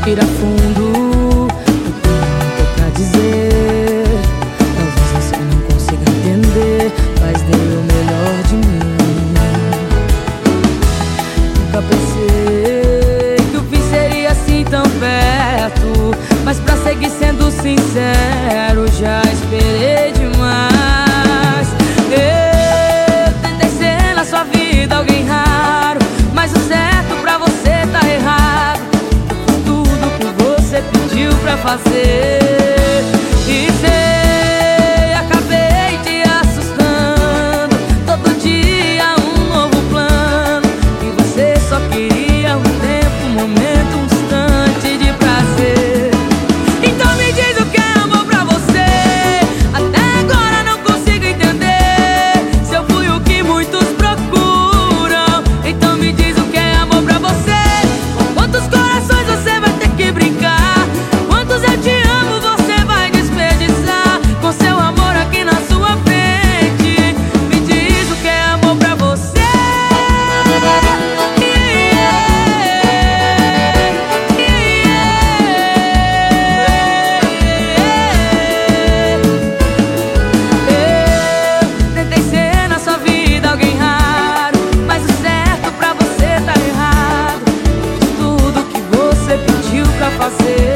respira fundo. Eu tenho pra dizer. Talvez você não consiga entender, mas dei o melhor de mim. Nunca pensei. fazer. fazer.